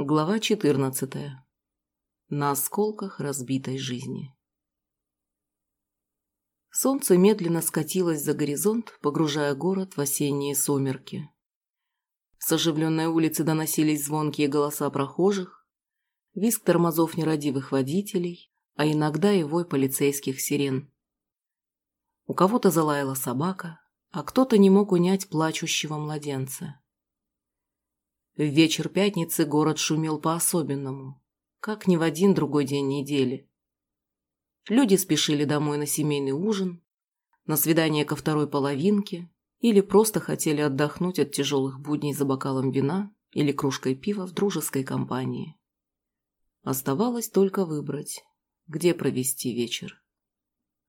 Глава 14. На осколках разбитой жизни. Солнце медленно скатилось за горизонт, погружая город в осенние сумерки. С оживленной улицы доносились звонкие голоса прохожих, визг тормозов нерадивых водителей, а иногда и вой полицейских сирен. У кого-то залаяла собака, а кто-то не мог унять плачущего младенца. В вечер пятницы город шумел по-особенному, как ни в один другой день недели. Люди спешили домой на семейный ужин, на свидание ко второй половинке или просто хотели отдохнуть от тяжелых будней за бокалом вина или кружкой пива в дружеской компании. Оставалось только выбрать, где провести вечер.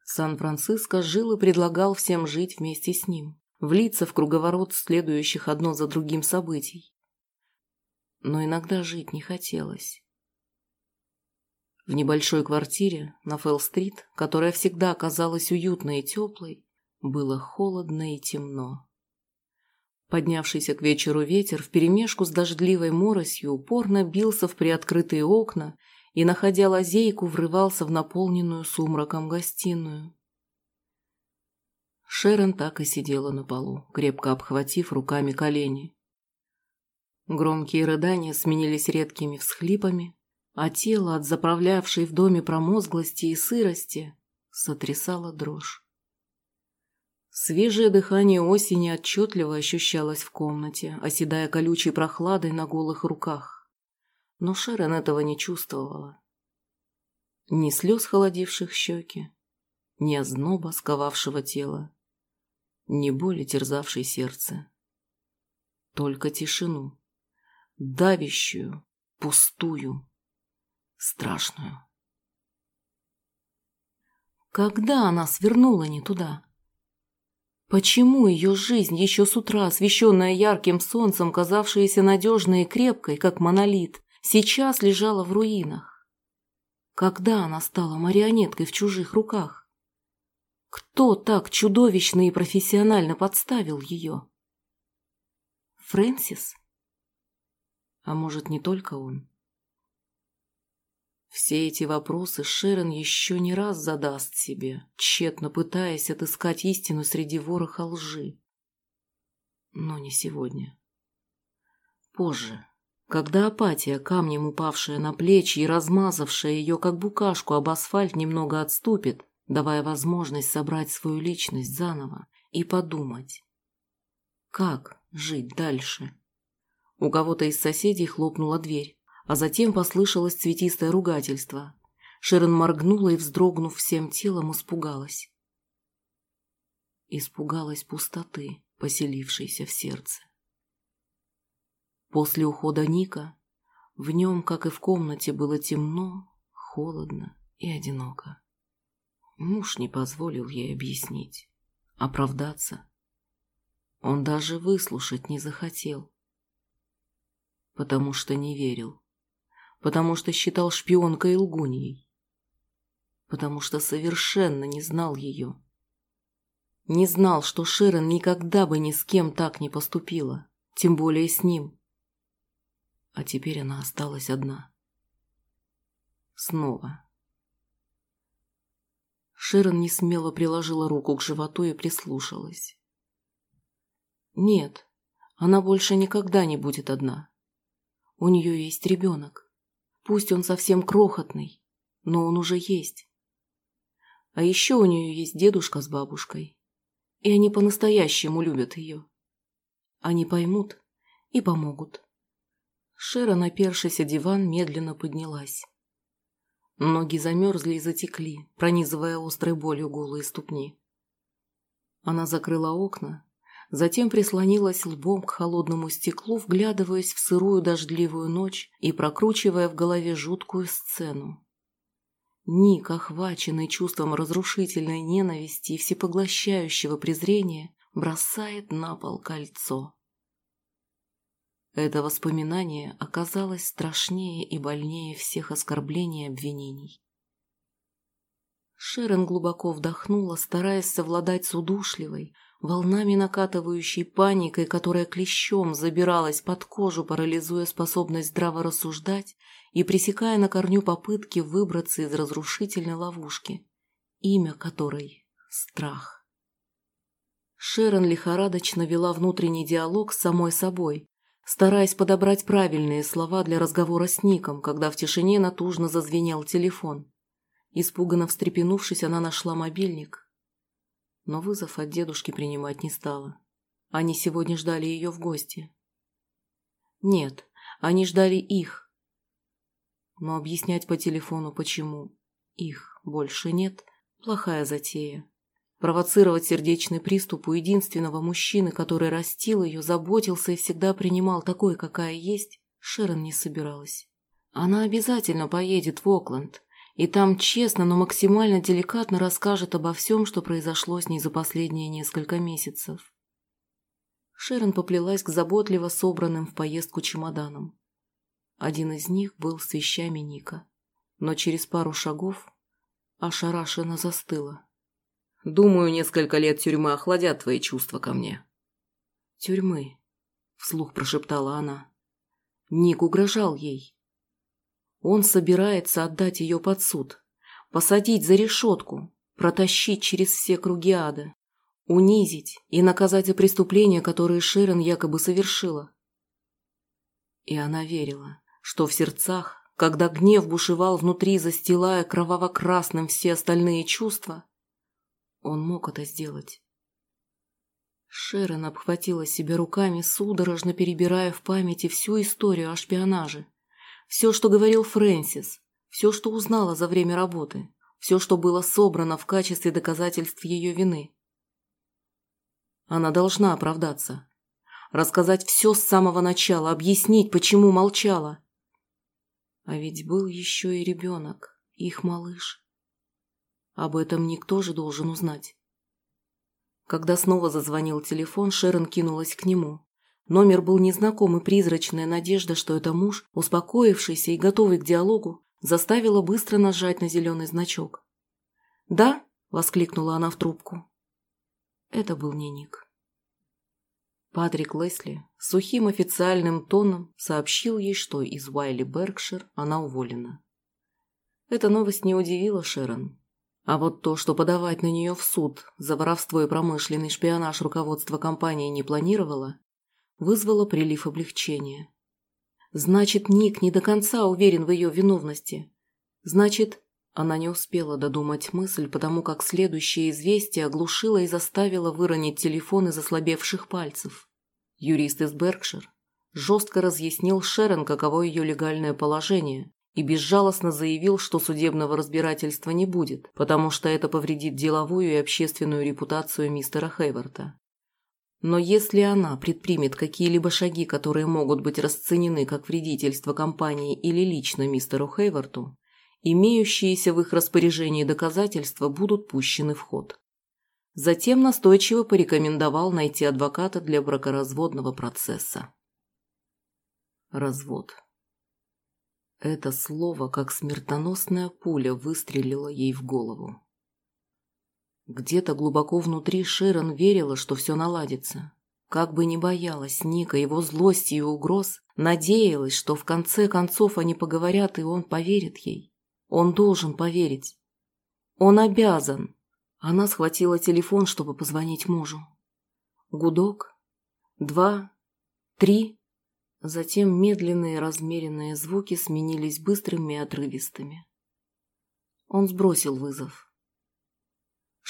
Сан-Франциско жил и предлагал всем жить вместе с ним, влиться в круговорот следующих одно за другим событий, но иногда жить не хотелось. В небольшой квартире на Фелл-стрит, которая всегда казалась уютной и теплой, было холодно и темно. Поднявшийся к вечеру ветер вперемешку с дождливой моросью упорно бился в приоткрытые окна и, находя лазейку, врывался в наполненную сумраком гостиную. Шерон так и сидела на полу, крепко обхватив руками колени. Громкие рыдания сменились редкими всхлипами, а тело от заправлявшей в доме промозглости и сырости сотрясало дрожь. Свежее дыхание осени отчетливо ощущалось в комнате, оседая колючей прохладой на голых руках. Но Шерон этого не чувствовала. Ни слез, холодивших щеки, ни озноба, сковавшего тело, ни боли, терзавшей сердце. Только тишину давящую, пустую, страшную. Когда она свернула не туда? Почему ее жизнь, еще с утра освещенная ярким солнцем, казавшаяся надежной и крепкой, как монолит, сейчас лежала в руинах? Когда она стала марионеткой в чужих руках? Кто так чудовищно и профессионально подставил ее? Фрэнсис? А может, не только он? Все эти вопросы Шерон еще не раз задаст себе, тщетно пытаясь отыскать истину среди вороха лжи. Но не сегодня. Позже, когда апатия, камнем упавшая на плечи и размазавшая ее, как букашку, об асфальт немного отступит, давая возможность собрать свою личность заново и подумать, как жить дальше. У кого-то из соседей хлопнула дверь, а затем послышалось цветистое ругательство. Шерон моргнула и, вздрогнув всем телом, испугалась. Испугалась пустоты, поселившейся в сердце. После ухода Ника в нем, как и в комнате, было темно, холодно и одиноко. Муж не позволил ей объяснить, оправдаться. Он даже выслушать не захотел потому что не верил, потому что считал шпионкой и лгуньей, потому что совершенно не знал ее. Не знал, что Шерон никогда бы ни с кем так не поступила, тем более с ним. А теперь она осталась одна. Снова. Шерон несмело приложила руку к животу и прислушалась. Нет, она больше никогда не будет одна. У нее есть ребенок. Пусть он совсем крохотный, но он уже есть. А еще у нее есть дедушка с бабушкой. И они по-настоящему любят ее. Они поймут и помогут. Шера, напершись о диван, медленно поднялась. Ноги замерзли и затекли, пронизывая острой болью голые ступни. Она закрыла окна затем прислонилась лбом к холодному стеклу, вглядываясь в сырую дождливую ночь и прокручивая в голове жуткую сцену. Ник, охваченный чувством разрушительной ненависти и всепоглощающего презрения, бросает на пол кольцо. Это воспоминание оказалось страшнее и больнее всех оскорблений и обвинений. Шерон глубоко вдохнула, стараясь совладать с удушливой, волнами накатывающей паникой, которая клещом забиралась под кожу, парализуя способность здраво рассуждать и пресекая на корню попытки выбраться из разрушительной ловушки, имя которой – страх. Шерон лихорадочно вела внутренний диалог с самой собой, стараясь подобрать правильные слова для разговора с Ником, когда в тишине натужно зазвенел телефон. Испуганно встрепенувшись, она нашла мобильник. Но вызов от дедушки принимать не стала. Они сегодня ждали ее в гости. Нет, они ждали их. Но объяснять по телефону, почему их больше нет, плохая затея. Провоцировать сердечный приступ у единственного мужчины, который растил ее, заботился и всегда принимал такой, какая есть, Шерон не собиралась. Она обязательно поедет в Окленд, и там честно, но максимально деликатно расскажет обо всем, что произошло с ней за последние несколько месяцев. Шерон поплелась к заботливо собранным в поездку чемоданам. Один из них был с вещами Ника, но через пару шагов ошарашенно застыла. «Думаю, несколько лет тюрьмы охладят твои чувства ко мне». «Тюрьмы», — вслух прошептала она. Ник угрожал ей. Он собирается отдать ее под суд, посадить за решетку, протащить через все круги ада, унизить и наказать за преступления, которые Шерон якобы совершила. И она верила, что в сердцах, когда гнев бушевал внутри, застилая кроваво-красным все остальные чувства, он мог это сделать. Шерон обхватила себя руками, судорожно перебирая в памяти всю историю о шпионаже – все, что говорил Фрэнсис, все, что узнала за время работы, все, что было собрано в качестве доказательств ее вины. Она должна оправдаться. Рассказать все с самого начала, объяснить, почему молчала. А ведь был еще и ребенок, их малыш. Об этом никто же должен узнать. Когда снова зазвонил телефон, Шерон кинулась к нему. Номер был незнаком, и призрачная надежда, что это муж, успокоившийся и готовый к диалогу, заставила быстро нажать на зеленый значок. «Да?» – воскликнула она в трубку. Это был не Ник. Патрик Лесли сухим официальным тоном сообщил ей, что из Уайли Беркшир она уволена. Эта новость не удивила Шерон. А вот то, что подавать на нее в суд за воровство и промышленный шпионаж руководство компании не планировало, вызвало прилив облегчения. Значит, Ник не до конца уверен в ее виновности. Значит, она не успела додумать мысль, потому как следующее известие оглушило и заставило выронить телефон из ослабевших пальцев. Юрист из Беркшир жестко разъяснил Шерон, каково ее легальное положение, и безжалостно заявил, что судебного разбирательства не будет, потому что это повредит деловую и общественную репутацию мистера Хейварта. Но если она предпримет какие-либо шаги, которые могут быть расценены как вредительство компании или лично мистеру Хейварту, имеющиеся в их распоряжении доказательства будут пущены в ход. Затем настойчиво порекомендовал найти адвоката для бракоразводного процесса. Развод. Это слово, как смертоносная пуля, выстрелило ей в голову. Где-то глубоко внутри Широн верила, что все наладится. Как бы ни боялась Ника его злости и угроз, надеялась, что в конце концов они поговорят, и он поверит ей. Он должен поверить. Он обязан. Она схватила телефон, чтобы позвонить мужу. Гудок. Два. Три. Затем медленные размеренные звуки сменились быстрыми и отрывистыми. Он сбросил вызов.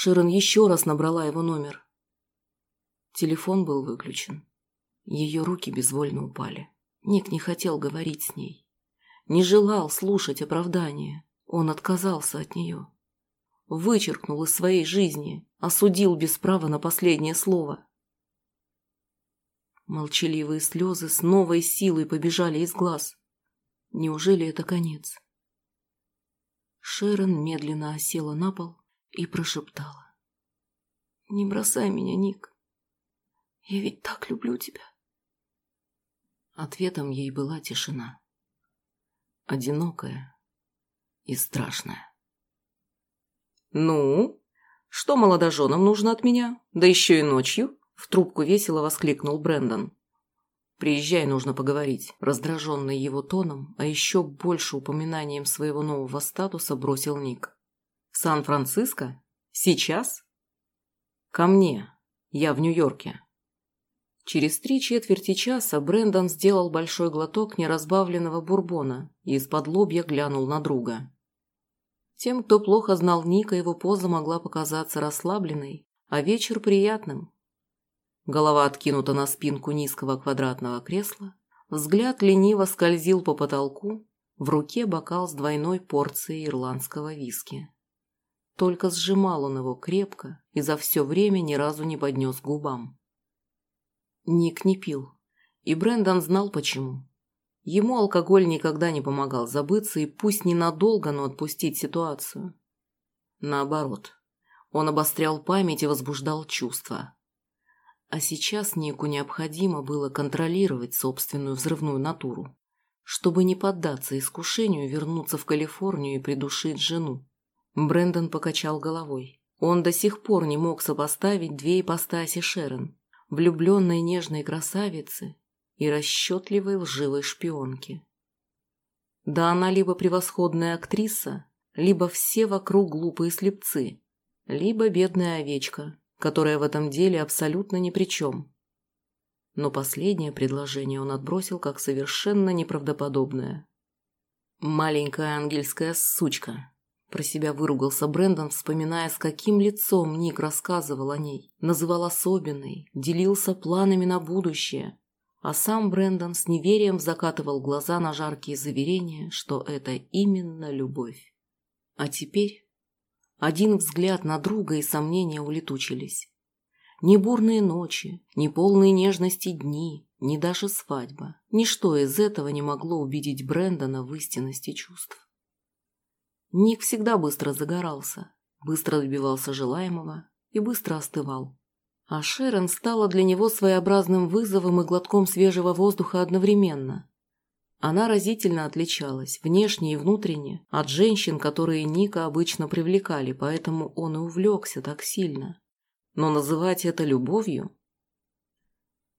Широн еще раз набрала его номер. Телефон был выключен. Ее руки безвольно упали. Ник не хотел говорить с ней. Не желал слушать оправдания. Он отказался от нее. Вычеркнул из своей жизни, осудил без права на последнее слово. Молчаливые слезы с новой силой побежали из глаз. Неужели это конец? Шерон медленно осела на пол и прошептала. «Не бросай меня, Ник. Я ведь так люблю тебя». Ответом ей была тишина. Одинокая и страшная. «Ну?» Что молодоженам нужно от меня? Да еще и ночью?» В трубку весело воскликнул Брэндон. «Приезжай, нужно поговорить». Раздраженный его тоном, а еще больше упоминанием своего нового статуса бросил Ник. «Сан-Франциско? Сейчас?» «Ко мне. Я в Нью-Йорке». Через три четверти часа Брэндон сделал большой глоток неразбавленного бурбона и из-под лобья глянул на друга. Тем, кто плохо знал Ника, его поза могла показаться расслабленной, а вечер приятным. Голова откинута на спинку низкого квадратного кресла, взгляд лениво скользил по потолку, в руке бокал с двойной порцией ирландского виски. Только сжимал он его крепко и за все время ни разу не поднес губам. Ник не пил. И Брэндон знал почему. Ему алкоголь никогда не помогал забыться и пусть ненадолго, но отпустить ситуацию. Наоборот, он обострял память и возбуждал чувства. А сейчас Нику необходимо было контролировать собственную взрывную натуру, чтобы не поддаться искушению вернуться в Калифорнию и придушить жену. Брэндон покачал головой. Он до сих пор не мог сопоставить две ипостаси Шерон влюбленной нежной красавицы и расчетливой лживой шпионки. Да она либо превосходная актриса, либо все вокруг глупые слепцы, либо бедная овечка, которая в этом деле абсолютно ни при чем. Но последнее предложение он отбросил как совершенно неправдоподобное. «Маленькая ангельская сучка», про себя выругался Брэндон, вспоминая, с каким лицом Ник рассказывал о ней. Называл особенной, делился планами на будущее. А сам Брэндон с неверием закатывал глаза на жаркие заверения, что это именно любовь. А теперь один взгляд на друга и сомнения улетучились. Ни бурные ночи, ни полные нежности дни, ни даже свадьба. Ничто из этого не могло убедить Брэндона в истинности чувств. Ник всегда быстро загорался, быстро добивался желаемого и быстро остывал. А Шерон стала для него своеобразным вызовом и глотком свежего воздуха одновременно. Она разительно отличалась, внешне и внутренне, от женщин, которые Ника обычно привлекали, поэтому он и увлекся так сильно. Но называть это любовью?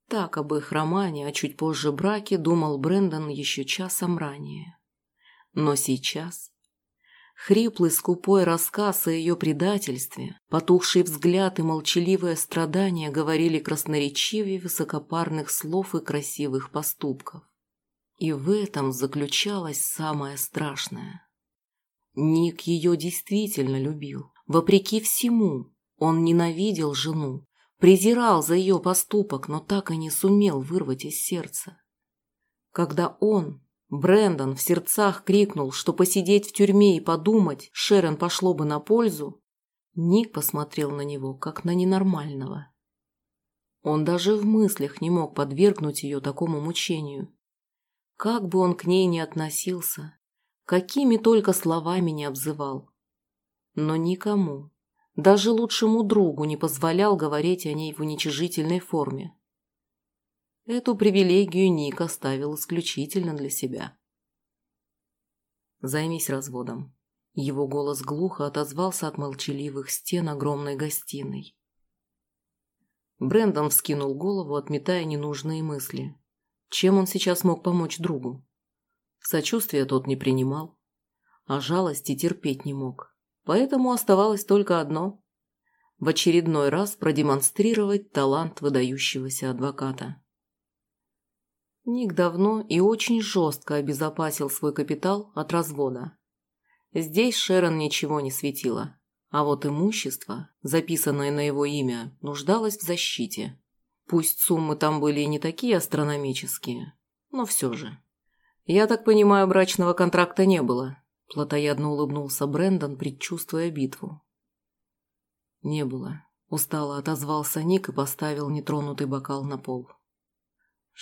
Так об их романе, а чуть позже браке, думал Брэндон еще часом ранее. Но сейчас Хриплый скупой рассказ о ее предательстве, потухший взгляд и молчаливое страдание говорили красноречивее высокопарных слов и красивых поступков. И в этом заключалось самое страшное. Ник ее действительно любил. Вопреки всему, он ненавидел жену, презирал за ее поступок, но так и не сумел вырвать из сердца. Когда он, Брендон в сердцах крикнул, что посидеть в тюрьме и подумать Шерон пошло бы на пользу. Ник посмотрел на него, как на ненормального. Он даже в мыслях не мог подвергнуть ее такому мучению. Как бы он к ней ни относился, какими только словами не обзывал. Но никому, даже лучшему другу не позволял говорить о ней в уничижительной форме. Эту привилегию Ник оставил исключительно для себя. «Займись разводом». Его голос глухо отозвался от молчаливых стен огромной гостиной. Брендон вскинул голову, отметая ненужные мысли. Чем он сейчас мог помочь другу? Сочувствия тот не принимал, а жалости терпеть не мог. Поэтому оставалось только одно – в очередной раз продемонстрировать талант выдающегося адвоката. Ник давно и очень жестко обезопасил свой капитал от развода. Здесь Шерон ничего не светило, а вот имущество, записанное на его имя, нуждалось в защите. Пусть суммы там были не такие астрономические, но все же. «Я так понимаю, брачного контракта не было», – плотоядно улыбнулся Брэндон, предчувствуя битву. «Не было», – устало отозвался Ник и поставил нетронутый бокал на пол.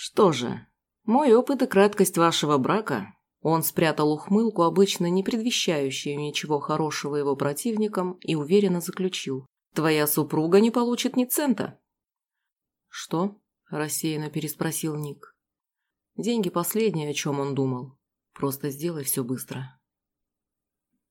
«Что же, мой опыт и краткость вашего брака...» Он спрятал ухмылку, обычно не предвещающую ничего хорошего его противникам, и уверенно заключил. «Твоя супруга не получит ни цента». «Что?» – рассеянно переспросил Ник. «Деньги последние, о чем он думал. Просто сделай все быстро».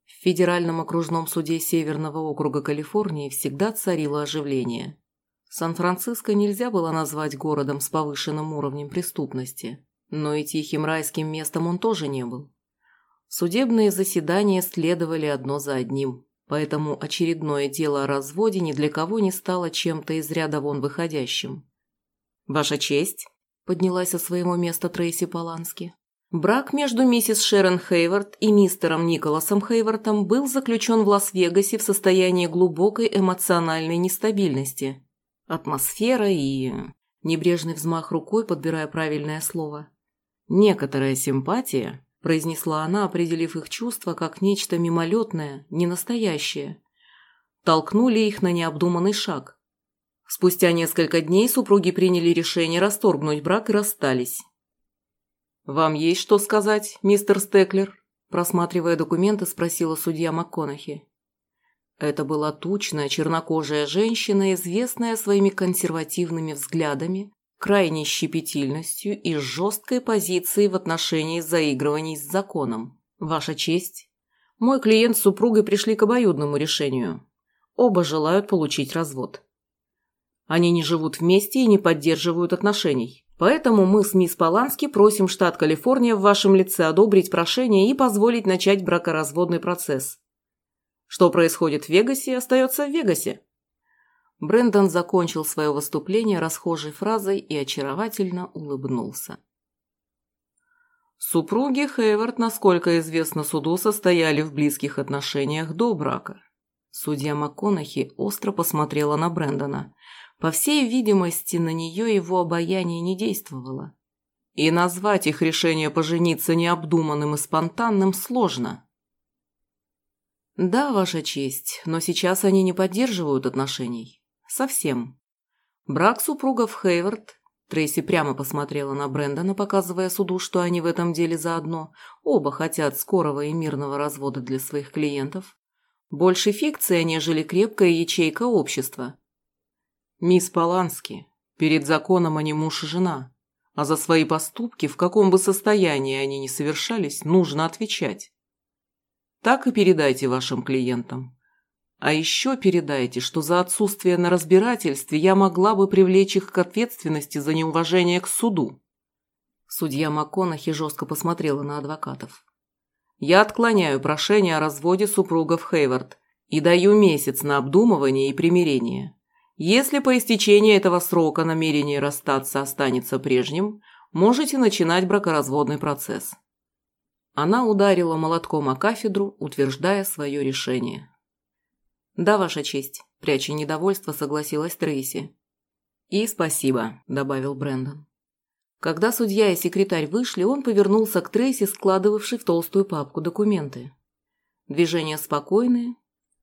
В Федеральном окружном суде Северного округа Калифорнии всегда царило оживление. Сан-Франциско нельзя было назвать городом с повышенным уровнем преступности, но и тихим райским местом он тоже не был. Судебные заседания следовали одно за одним, поэтому очередное дело о разводе ни для кого не стало чем-то из ряда вон выходящим. «Ваша честь», – поднялась со своего места Трейси Полански. Брак между миссис Шерон Хейвард и мистером Николасом Хейвардом был заключен в Лас-Вегасе в состоянии глубокой эмоциональной нестабильности. Атмосфера и... Небрежный взмах рукой, подбирая правильное слово. «Некоторая симпатия», – произнесла она, определив их чувства как нечто мимолетное, ненастоящее. Толкнули их на необдуманный шаг. Спустя несколько дней супруги приняли решение расторгнуть брак и расстались. «Вам есть что сказать, мистер Стеклер?» Просматривая документы, спросила судья МакКонахи. Это была тучная чернокожая женщина, известная своими консервативными взглядами, крайней щепетильностью и жесткой позицией в отношении заигрываний с законом. Ваша честь, мой клиент с супругой пришли к обоюдному решению. Оба желают получить развод. Они не живут вместе и не поддерживают отношений. Поэтому мы с мисс Полански просим штат Калифорния в вашем лице одобрить прошение и позволить начать бракоразводный процесс. Что происходит в Вегасе, остается в Вегасе. Брендон закончил свое выступление расхожей фразой и очаровательно улыбнулся. Супруги Хейвард, насколько известно суду, состояли в близких отношениях до брака. Судья МакКонахи остро посмотрела на Брэндона. По всей видимости, на нее его обаяние не действовало. И назвать их решение пожениться необдуманным и спонтанным сложно. «Да, Ваша честь, но сейчас они не поддерживают отношений. Совсем. Брак супругов Хейвард...» Трейси прямо посмотрела на Брэндона, показывая суду, что они в этом деле заодно. Оба хотят скорого и мирного развода для своих клиентов. Больше фикция, нежели крепкая ячейка общества. «Мисс Полански, перед законом они муж и жена, а за свои поступки, в каком бы состоянии они ни совершались, нужно отвечать. Так и передайте вашим клиентам. А еще передайте, что за отсутствие на разбирательстве я могла бы привлечь их к ответственности за неуважение к суду. Судья МакКонахи жестко посмотрела на адвокатов. Я отклоняю прошение о разводе супругов Хейвард и даю месяц на обдумывание и примирение. Если по истечении этого срока намерение расстаться останется прежним, можете начинать бракоразводный процесс. Она ударила молотком о кафедру, утверждая свое решение. «Да, Ваша честь», – пряча недовольство, согласилась Трейси. «И спасибо», – добавил Брэндон. Когда судья и секретарь вышли, он повернулся к Трейси, складывавшей в толстую папку документы. Движения спокойные,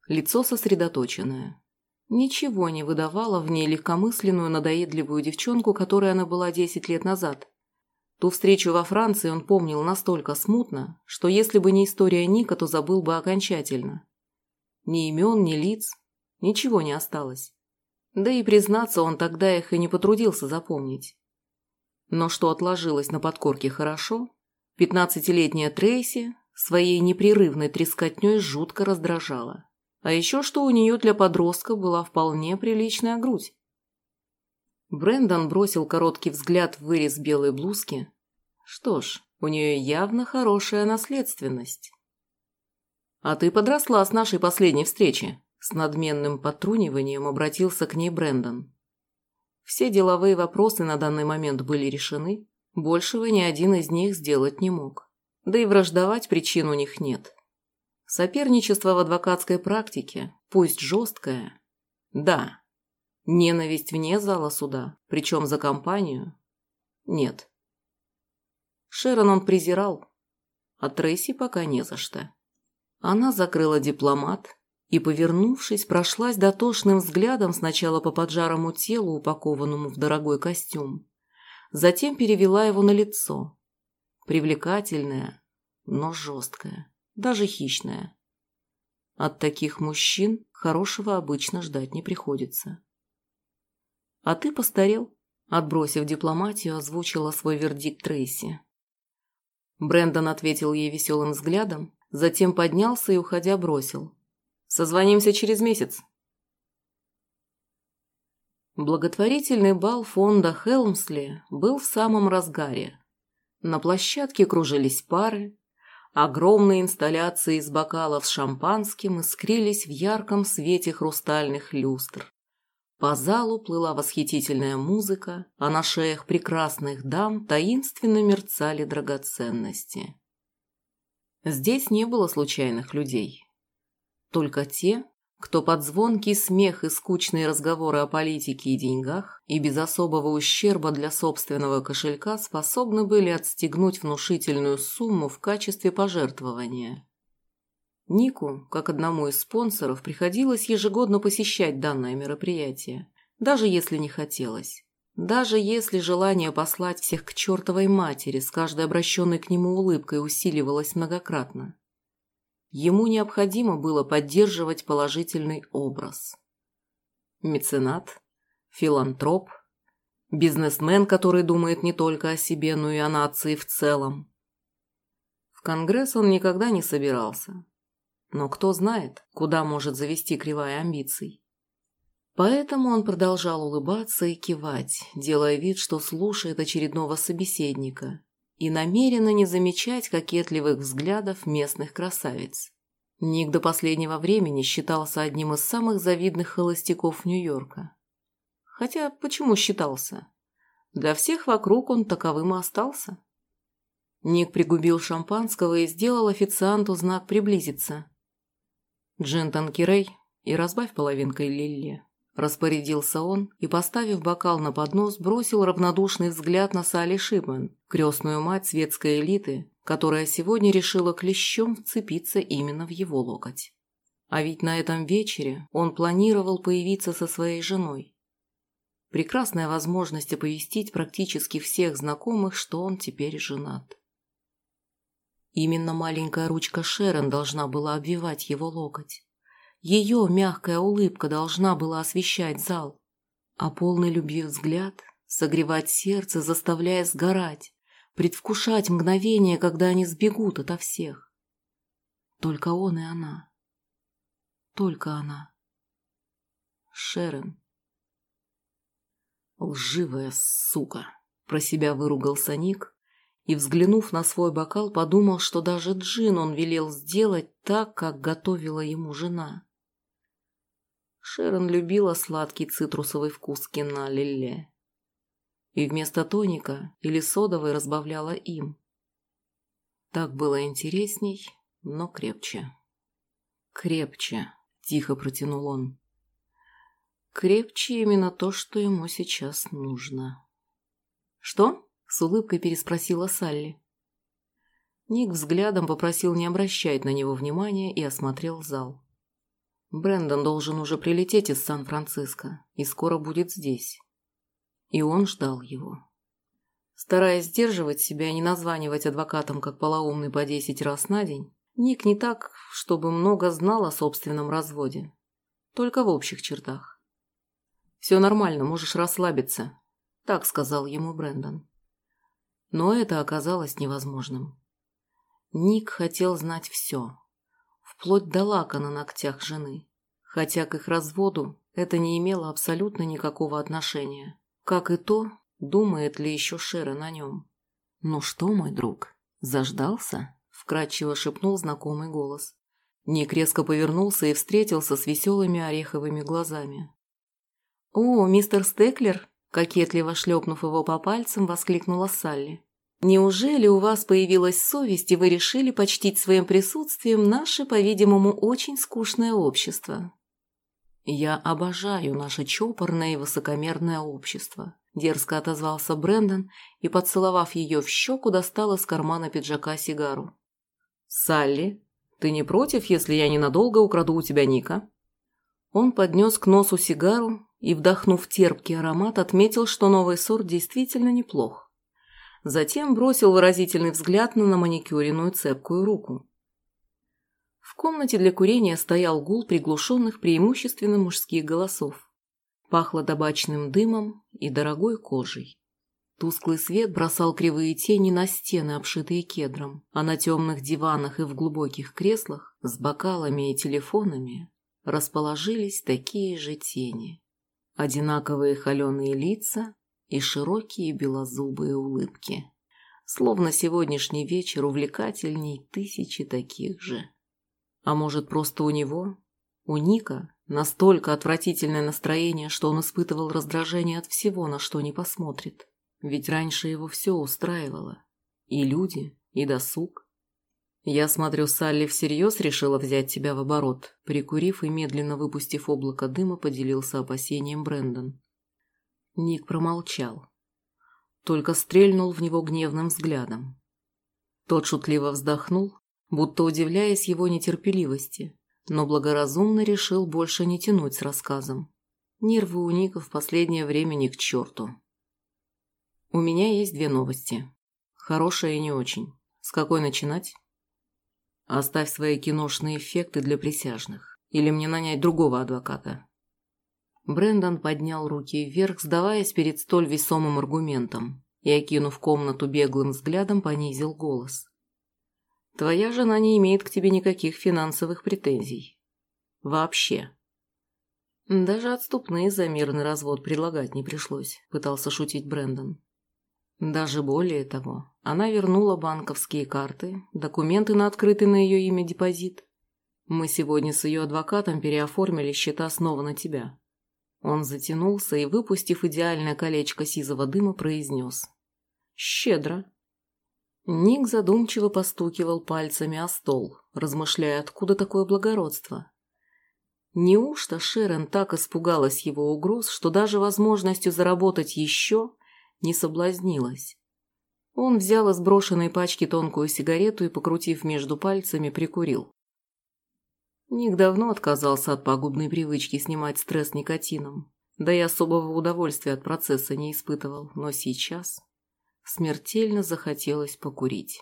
лицо сосредоточенное. Ничего не выдавало в ней легкомысленную надоедливую девчонку, которой она была десять лет назад. Ту встречу во Франции он помнил настолько смутно, что если бы не история Ника, то забыл бы окончательно. Ни имен, ни лиц, ничего не осталось. Да и, признаться, он тогда их и не потрудился запомнить. Но что отложилось на подкорке хорошо, пятнадцатилетняя Трейси своей непрерывной трескотней жутко раздражала. А еще что у нее для подростка была вполне приличная грудь. Брендон бросил короткий взгляд в вырез белой блузки. Что ж, у нее явно хорошая наследственность. «А ты подросла с нашей последней встречи», – с надменным подтруниванием обратился к ней Брендон. Все деловые вопросы на данный момент были решены, большего ни один из них сделать не мог. Да и враждовать причин у них нет. Соперничество в адвокатской практике, пусть жесткое, да, Ненависть вне зала суда, причем за компанию? Нет. Шерон он презирал, а Трейси пока не за что. Она закрыла дипломат и, повернувшись, прошлась дотошным взглядом сначала по поджарому телу, упакованному в дорогой костюм, затем перевела его на лицо. Привлекательное, но жесткое, даже хищное. От таких мужчин хорошего обычно ждать не приходится. «А ты постарел», – отбросив дипломатию, озвучила свой вердикт Трейси. Брэндон ответил ей веселым взглядом, затем поднялся и, уходя, бросил. «Созвонимся через месяц». Благотворительный бал фонда Хелмсли был в самом разгаре. На площадке кружились пары, огромные инсталляции из бокалов с шампанским искрились в ярком свете хрустальных люстр. По залу плыла восхитительная музыка, а на шеях прекрасных дам таинственно мерцали драгоценности. Здесь не было случайных людей. Только те, кто под звонкий смех и скучные разговоры о политике и деньгах и без особого ущерба для собственного кошелька способны были отстегнуть внушительную сумму в качестве пожертвования. Нику, как одному из спонсоров, приходилось ежегодно посещать данное мероприятие, даже если не хотелось. Даже если желание послать всех к чертовой матери с каждой обращенной к нему улыбкой усиливалось многократно. Ему необходимо было поддерживать положительный образ. Меценат, филантроп, бизнесмен, который думает не только о себе, но и о нации в целом. В Конгресс он никогда не собирался. Но кто знает, куда может завести кривая амбиций. Поэтому он продолжал улыбаться и кивать, делая вид, что слушает очередного собеседника, и намеренно не замечать кокетливых взглядов местных красавиц. Ник до последнего времени считался одним из самых завидных холостяков Нью-Йорка. Хотя почему считался? Для всех вокруг он таковым и остался. Ник пригубил шампанского и сделал официанту знак приблизиться. «Джентон Кирей и разбавь половинкой Лилли», Распорядился он и, поставив бокал на поднос, бросил равнодушный взгляд на Салли Шипман, крестную мать светской элиты, которая сегодня решила клещом вцепиться именно в его локоть. А ведь на этом вечере он планировал появиться со своей женой. Прекрасная возможность оповестить практически всех знакомых, что он теперь женат. Именно маленькая ручка Шерон должна была обвивать его локоть. Ее мягкая улыбка должна была освещать зал, а полный любви взгляд согревать сердце, заставляя сгорать, предвкушать мгновение, когда они сбегут ото всех. Только он и она. Только она. Шерон. Лживая сука, про себя выругался Ник и, взглянув на свой бокал, подумал, что даже джин он велел сделать так, как готовила ему жена. Шерон любила сладкий цитрусовый вкус кино лиле. И вместо тоника или содовой разбавляла им. Так было интересней, но крепче. «Крепче», – тихо протянул он. «Крепче именно то, что ему сейчас нужно». «Что?» – с улыбкой переспросила Салли. Ник взглядом попросил не обращать на него внимания и осмотрел зал. Брэндон должен уже прилететь из Сан-Франциско и скоро будет здесь. И он ждал его. Стараясь сдерживать себя и не названивать адвокатам как полоумный по десять раз на день, Ник не так, чтобы много знал о собственном разводе. Только в общих чертах. «Все нормально, можешь расслабиться», – так сказал ему Брэндон. Но это оказалось невозможным. Ник хотел знать все вплоть до лака на ногтях жены. Хотя к их разводу это не имело абсолютно никакого отношения. Как и то, думает ли еще Шера на нем. «Ну что, мой друг, заждался?» – вкрадчиво шепнул знакомый голос. Ник резко повернулся и встретился с веселыми ореховыми глазами. «О, мистер Стеклер!» – кокетливо шлепнув его по пальцам, воскликнула Салли. Неужели у вас появилась совесть, и вы решили почтить своим присутствием наше, по-видимому, очень скучное общество? Я обожаю наше чопорное и высокомерное общество, дерзко отозвался Брэндон и, поцеловав ее в щеку, достал из кармана пиджака сигару. «Салли, ты не против, если я ненадолго украду у тебя Ника?» Он поднес к носу сигару и, вдохнув терпкий аромат, отметил, что новый сорт действительно неплох. Затем бросил выразительный взгляд на маникюренную цепкую руку. В комнате для курения стоял гул приглушенных преимущественно мужских голосов. Пахло табачным дымом и дорогой кожей. Тусклый свет бросал кривые тени на стены, обшитые кедром, а на темных диванах и в глубоких креслах с бокалами и телефонами расположились такие же тени. Одинаковые холеные лица и широкие белозубые улыбки. Словно сегодняшний вечер увлекательней тысячи таких же. А может, просто у него, у Ника, настолько отвратительное настроение, что он испытывал раздражение от всего, на что не посмотрит. Ведь раньше его все устраивало. И люди, и досуг. Я смотрю, Салли всерьез решила взять тебя в оборот. Прикурив и медленно выпустив облако дыма, поделился опасением Брэндон. Ник промолчал. Только стрельнул в него гневным взглядом. Тот шутливо вздохнул, будто удивляясь его нетерпеливости, но благоразумно решил больше не тянуть с рассказом. Нервы у Ника в последнее время ни к черту. У меня есть две новости. Хорошая и не очень. С какой начинать? Оставь свои киношные эффекты для присяжных. Или мне нанять другого адвоката. Брендон поднял руки вверх, сдаваясь перед столь весомым аргументом, и, окинув комнату беглым взглядом, понизил голос. «Твоя жена не имеет к тебе никаких финансовых претензий. Вообще. Даже отступные за мирный развод предлагать не пришлось», – пытался шутить Брендон. Даже более того, она вернула банковские карты, документы на открытый на ее имя депозит. Мы сегодня с ее адвокатом переоформили счета снова на тебя. Он затянулся и, выпустив идеальное колечко сизого дыма, произнес. «Щедро». Ник задумчиво постукивал пальцами о стол, размышляя, откуда такое благородство. Неужто Шерон так испугалась его угроз, что даже возможностью заработать еще – не соблазнилась. Он взял из брошенной пачки тонкую сигарету и, покрутив между пальцами, прикурил. Ник давно отказался от пагубной привычки снимать стресс никотином, да и особого удовольствия от процесса не испытывал, но сейчас смертельно захотелось покурить.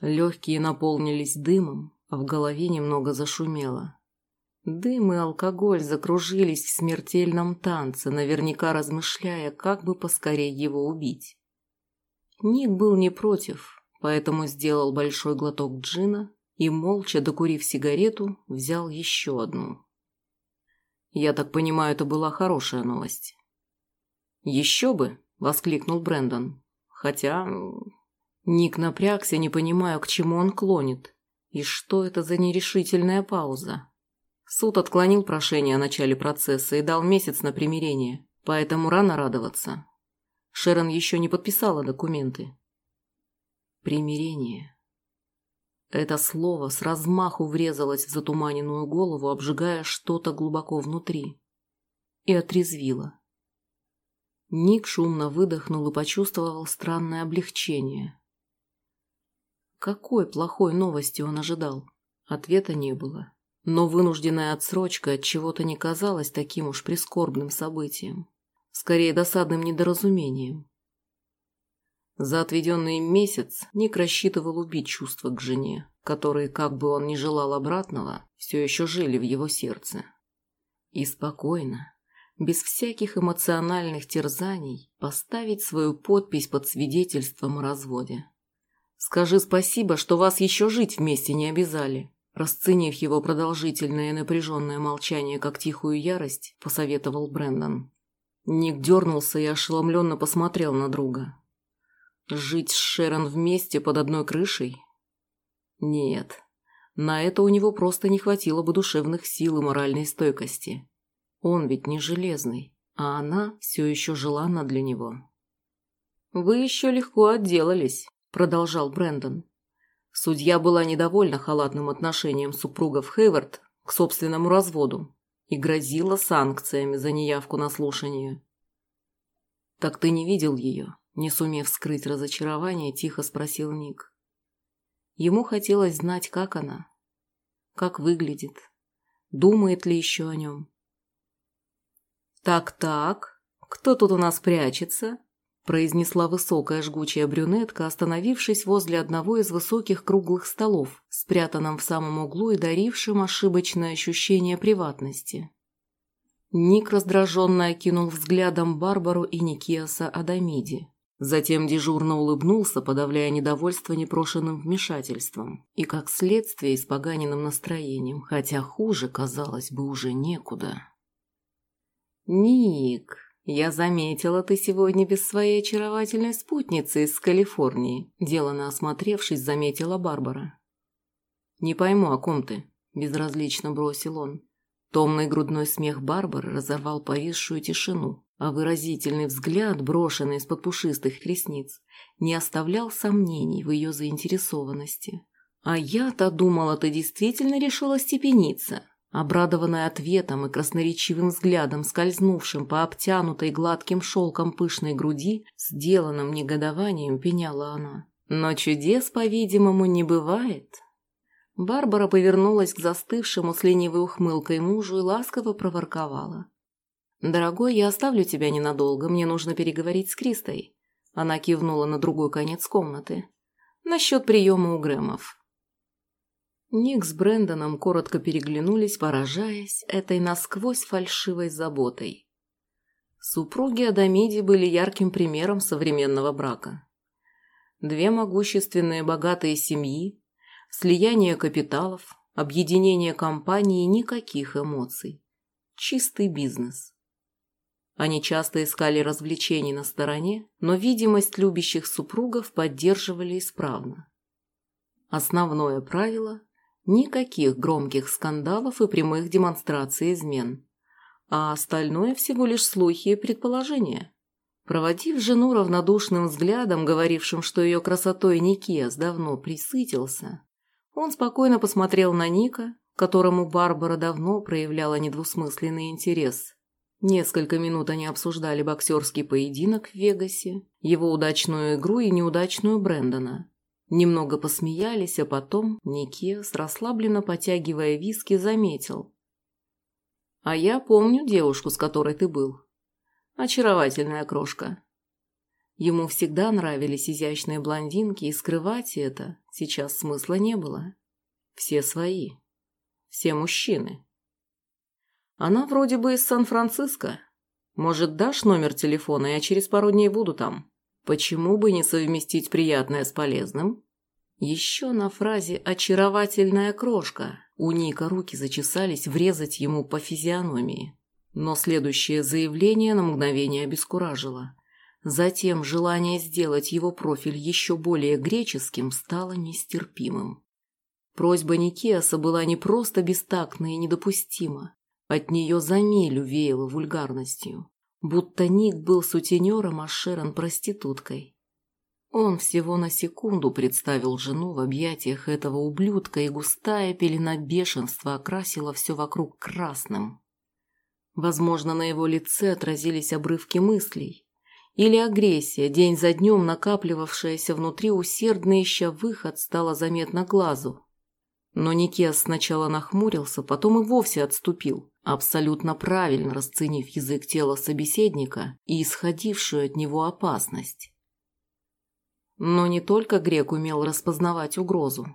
Легкие наполнились дымом, а в голове немного зашумело. Дым и алкоголь закружились в смертельном танце, наверняка размышляя, как бы поскорее его убить. Ник был не против, поэтому сделал большой глоток джина и, молча докурив сигарету, взял еще одну. «Я так понимаю, это была хорошая новость». «Еще бы!» – воскликнул Брэндон. «Хотя...» Ник напрягся, не понимая, к чему он клонит. И что это за нерешительная пауза? Суд отклонил прошение о начале процесса и дал месяц на примирение, поэтому рано радоваться. Шерон еще не подписала документы. Примирение. Это слово с размаху врезалось в затуманенную голову, обжигая что-то глубоко внутри. И отрезвило. Ник шумно выдохнул и почувствовал странное облегчение. Какой плохой новости он ожидал? Ответа не было. Но вынужденная отсрочка от чего-то не казалась таким уж прискорбным событием. Скорее, досадным недоразумением. За отведенный месяц Ник рассчитывал убить чувства к жене, которые, как бы он ни желал обратного, все еще жили в его сердце. И спокойно, без всяких эмоциональных терзаний, поставить свою подпись под свидетельством о разводе. «Скажи спасибо, что вас еще жить вместе не обязали», Расценив его продолжительное напряженное молчание как тихую ярость, посоветовал Брэндон. Ник дернулся и ошеломленно посмотрел на друга. Жить с Шерон вместе под одной крышей? Нет, на это у него просто не хватило бы душевных сил и моральной стойкости. Он ведь не железный, а она все еще желанна для него. «Вы еще легко отделались», — продолжал Брэндон. Судья была недовольна халатным отношением супругов Хейвард к собственному разводу и грозила санкциями за неявку на слушание. «Так ты не видел ее?» Не сумев скрыть разочарование, тихо спросил Ник. Ему хотелось знать, как она, как выглядит, думает ли еще о нем. «Так-так, кто тут у нас прячется?» Произнесла высокая жгучая брюнетка, остановившись возле одного из высоких круглых столов, спрятанном в самом углу и дарившим ошибочное ощущение приватности. Ник раздраженно окинул взглядом Барбару и Никиаса Адамиди. Затем дежурно улыбнулся, подавляя недовольство непрошенным вмешательством и, как следствие, испоганенным настроением, хотя хуже, казалось бы, уже некуда. «Ник, я заметила, ты сегодня без своей очаровательной спутницы из Калифорнии», делано осмотревшись, заметила Барбара. «Не пойму, о ком ты?» – безразлично бросил он. Томный грудной смех Барбары разорвал повисшую тишину, а выразительный взгляд, брошенный из-под пушистых ресниц, не оставлял сомнений в ее заинтересованности. «А я-то думала, ты действительно решила степениться», Обрадованная ответом и красноречивым взглядом, скользнувшим по обтянутой гладким шелком пышной груди, сделанным негодованием пеняла она. Но чудес, по-видимому, не бывает. Барбара повернулась к застывшему с ленивой ухмылкой мужу и ласково проворковала. «Дорогой, я оставлю тебя ненадолго, мне нужно переговорить с Кристой». Она кивнула на другой конец комнаты. «Насчет приема у Грэмов». Ник с Брэндоном коротко переглянулись, поражаясь этой насквозь фальшивой заботой. Супруги Адамиди были ярким примером современного брака. Две могущественные богатые семьи, Слияние капиталов, объединение компании, никаких эмоций. Чистый бизнес. Они часто искали развлечений на стороне, но видимость любящих супругов поддерживали исправно. Основное правило – никаких громких скандалов и прямых демонстраций измен, а остальное всего лишь слухи и предположения. Проводив жену равнодушным взглядом, говорившим, что ее красотой Никиас давно присытился, он спокойно посмотрел на Ника, которому Барбара давно проявляла недвусмысленный интерес. Несколько минут они обсуждали боксерский поединок в Вегасе, его удачную игру и неудачную Брэндона. Немного посмеялись, а потом Нике, расслабленно потягивая виски, заметил. «А я помню девушку, с которой ты был. Очаровательная крошка. Ему всегда нравились изящные блондинки, и скрывать это сейчас смысла не было. Все свои. Все мужчины. Она вроде бы из Сан-Франциско. Может, дашь номер телефона, я через пару дней буду там. Почему бы не совместить приятное с полезным? Еще на фразе «очаровательная крошка» у Ника руки зачесались врезать ему по физиономии. Но следующее заявление на мгновение обескуражило. Затем желание сделать его профиль еще более греческим стало нестерпимым. Просьба Никеаса была не просто бестактна и недопустима. От нее за милю веяло вульгарностью. Будто Ник был сутенером, а Шерон – проституткой. Он всего на секунду представил жену в объятиях этого ублюдка, и густая пелена бешенства окрасила все вокруг красным. Возможно, на его лице отразились обрывки мыслей, или агрессия, день за днем накапливавшаяся внутри, усердно ища выход, стала заметна глазу. Но Никиас сначала нахмурился, потом и вовсе отступил, абсолютно правильно расценив язык тела собеседника и исходившую от него опасность. Но не только грек умел распознавать угрозу.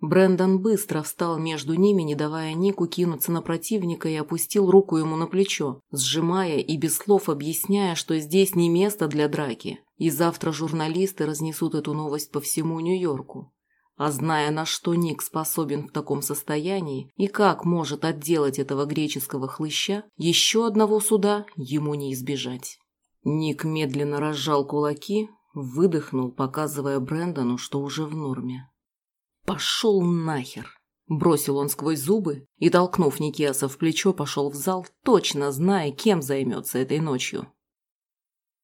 Брендон быстро встал между ними, не давая Нику кинуться на противника и опустил руку ему на плечо, сжимая и без слов объясняя, что здесь не место для драки, и завтра журналисты разнесут эту новость по всему Нью-Йорку. А зная, на что Ник способен в таком состоянии и как может отделать этого греческого хлыща, еще одного суда ему не избежать. Ник медленно разжал кулаки, выдохнул, показывая Брэндону, что уже в норме. «Пошел нахер!» Бросил он сквозь зубы и, толкнув Никиаса в плечо, пошел в зал, точно зная, кем займется этой ночью.